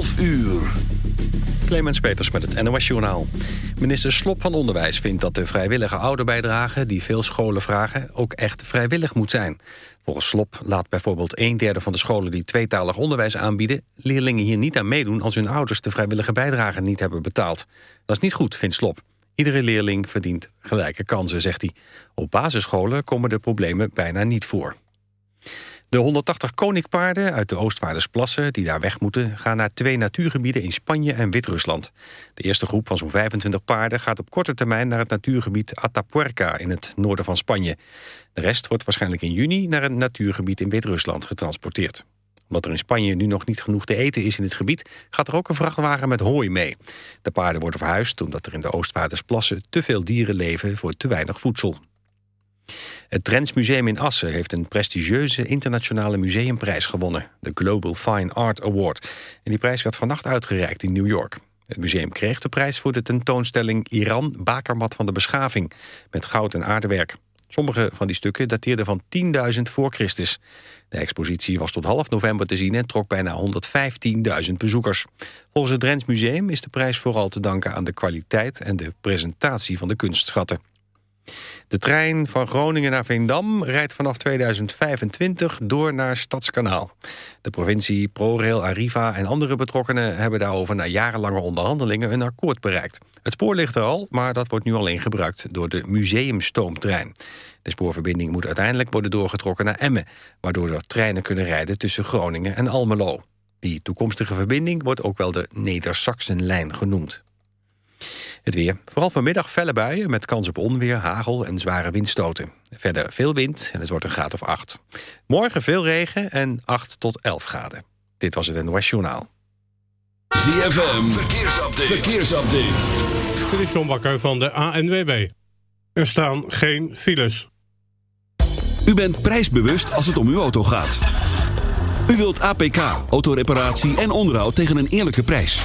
11 uur. Clemens Peters met het NOS-journaal. Minister Slop van Onderwijs vindt dat de vrijwillige ouderbijdrage... die veel scholen vragen, ook echt vrijwillig moet zijn. Volgens Slop laat bijvoorbeeld een derde van de scholen... die tweetalig onderwijs aanbieden... leerlingen hier niet aan meedoen... als hun ouders de vrijwillige bijdrage niet hebben betaald. Dat is niet goed, vindt Slop. Iedere leerling verdient gelijke kansen, zegt hij. Op basisscholen komen de problemen bijna niet voor. De 180 koninkpaarden uit de Oostvaardersplassen die daar weg moeten... gaan naar twee natuurgebieden in Spanje en Wit-Rusland. De eerste groep van zo'n 25 paarden gaat op korte termijn... naar het natuurgebied Atapuerca in het noorden van Spanje. De rest wordt waarschijnlijk in juni naar een natuurgebied in Wit-Rusland getransporteerd. Omdat er in Spanje nu nog niet genoeg te eten is in het gebied... gaat er ook een vrachtwagen met hooi mee. De paarden worden verhuisd omdat er in de Oostvaardersplassen... te veel dieren leven voor te weinig voedsel. Het Drents Museum in Assen heeft een prestigieuze internationale museumprijs gewonnen, de Global Fine Art Award. En die prijs werd vannacht uitgereikt in New York. Het museum kreeg de prijs voor de tentoonstelling Iran, bakermat van de beschaving, met goud en aardewerk. Sommige van die stukken dateerden van 10.000 voor Christus. De expositie was tot half november te zien en trok bijna 115.000 bezoekers. Volgens het Drents Museum is de prijs vooral te danken aan de kwaliteit en de presentatie van de kunstschatten. De trein van Groningen naar Veendam rijdt vanaf 2025 door naar Stadskanaal. De provincie, ProRail, Arriva en andere betrokkenen... hebben daarover na jarenlange onderhandelingen een akkoord bereikt. Het spoor ligt er al, maar dat wordt nu alleen gebruikt... door de museumstoomtrein. De spoorverbinding moet uiteindelijk worden doorgetrokken naar Emmen... waardoor er treinen kunnen rijden tussen Groningen en Almelo. Die toekomstige verbinding wordt ook wel de Neder-Saxenlijn genoemd. Het weer. Vooral vanmiddag felle buien met kans op onweer, hagel en zware windstoten. Verder veel wind en het wordt een graad of 8. Morgen veel regen en 8 tot 11 graden. Dit was het NOS Journaal. ZFM, verkeersupdate. verkeersupdate. Dit is John Bakker van de ANWB. Er staan geen files. U bent prijsbewust als het om uw auto gaat. U wilt APK, autoreparatie en onderhoud tegen een eerlijke prijs.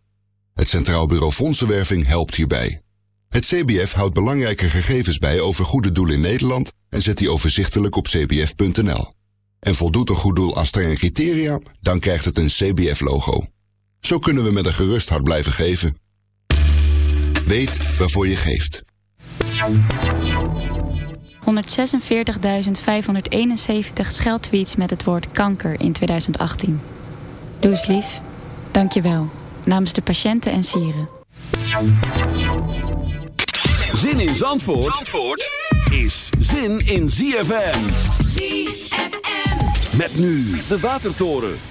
Het Centraal Bureau Fondsenwerving helpt hierbij. Het CBF houdt belangrijke gegevens bij over goede doelen in Nederland en zet die overzichtelijk op cbf.nl. En voldoet een goed doel aan strenge criteria, dan krijgt het een CBF-logo. Zo kunnen we met een gerust hart blijven geven. Weet waarvoor je geeft. 146.571 scheldtweets met het woord kanker in 2018. Doe eens lief. Dank je wel. Namens de patiënten en sieren. Zin in Zandvoort, Zandvoort is zin in ZFM. ZFM. Met nu de Watertoren.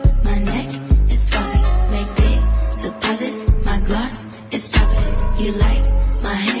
deposits, my gloss is chopping. You like my hair?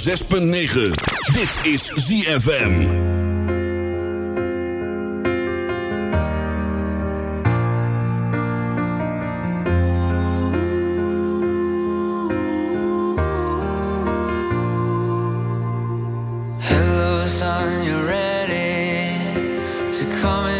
106.9. Dit is ZFM. Hello son, you ready to come in?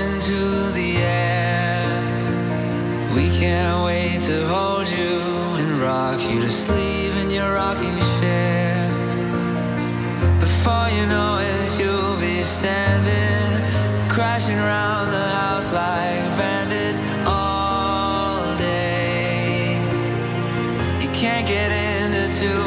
around the house like bandits all day. You can't get into too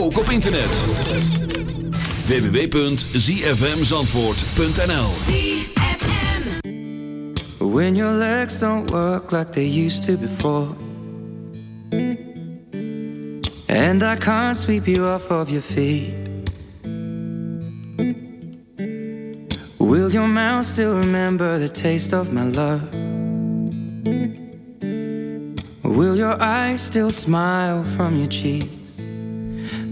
ook op internet. www.zfmzandvoort.nl When your legs don't work like they used to before. And I can't sweep you off of your feet. Will your mouth still remember the taste of my love? Will your eyes still smile from your cheeks?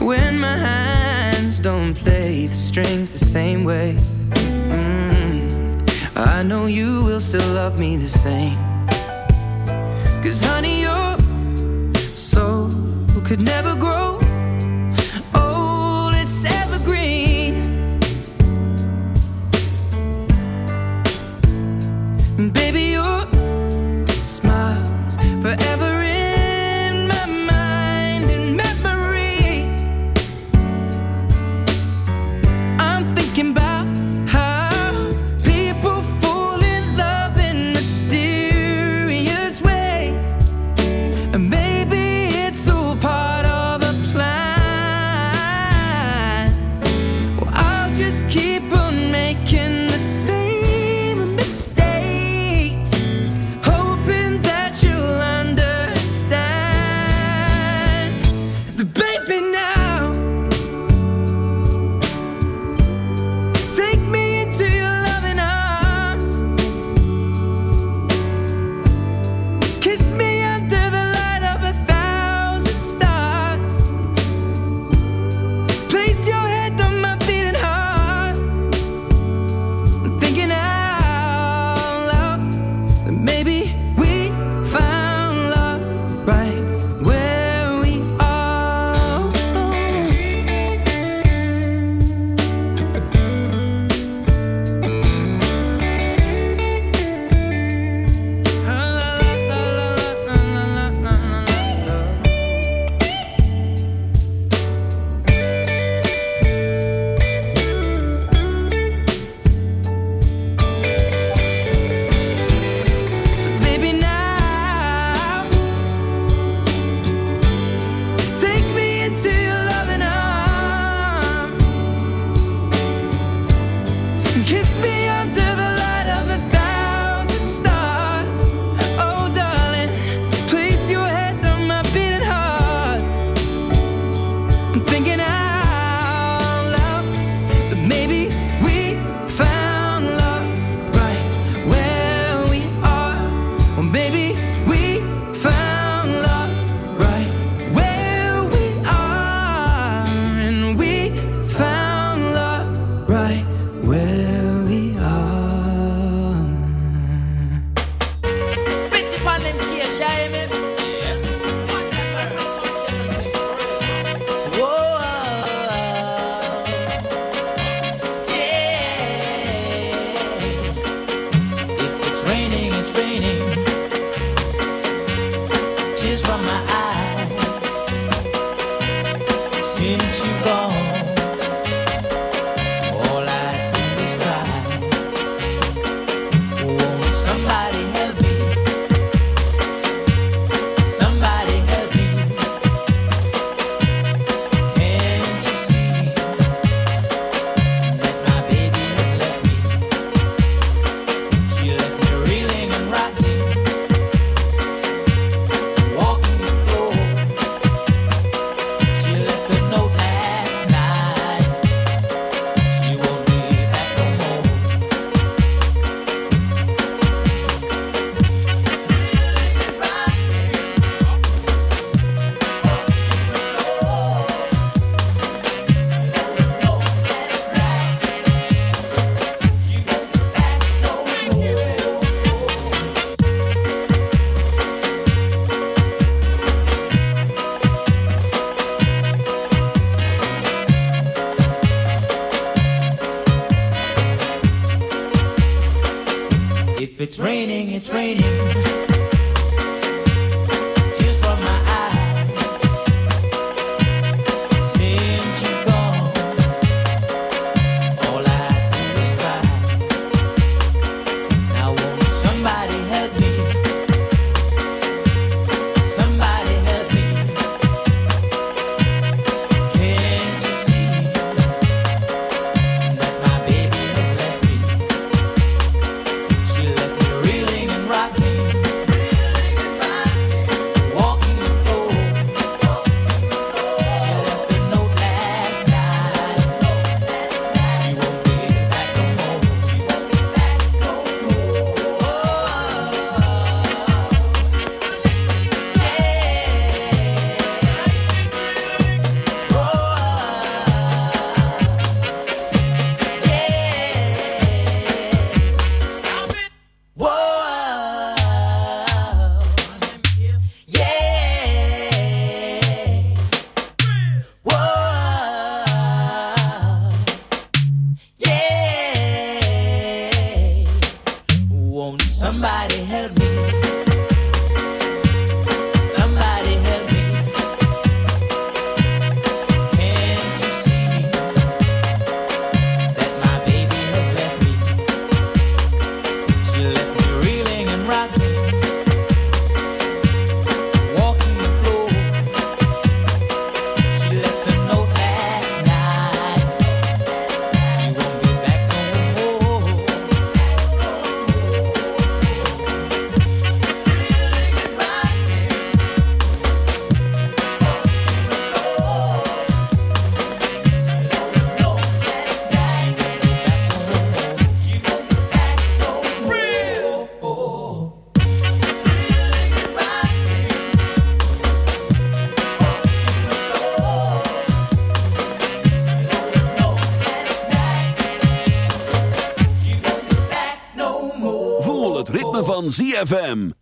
When my hands don't play the strings the same way. Mm, I know you will still love me the same. Cause honey, your soul could never grow old, it's evergreen. Baby, ZFM.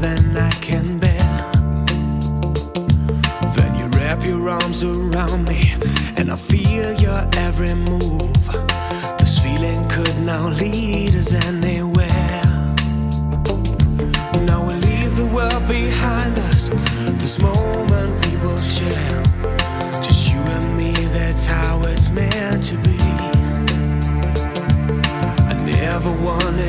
than I can bear. Then you wrap your arms around me, and I feel your every move. This feeling could now lead us anywhere. Now we leave the world behind.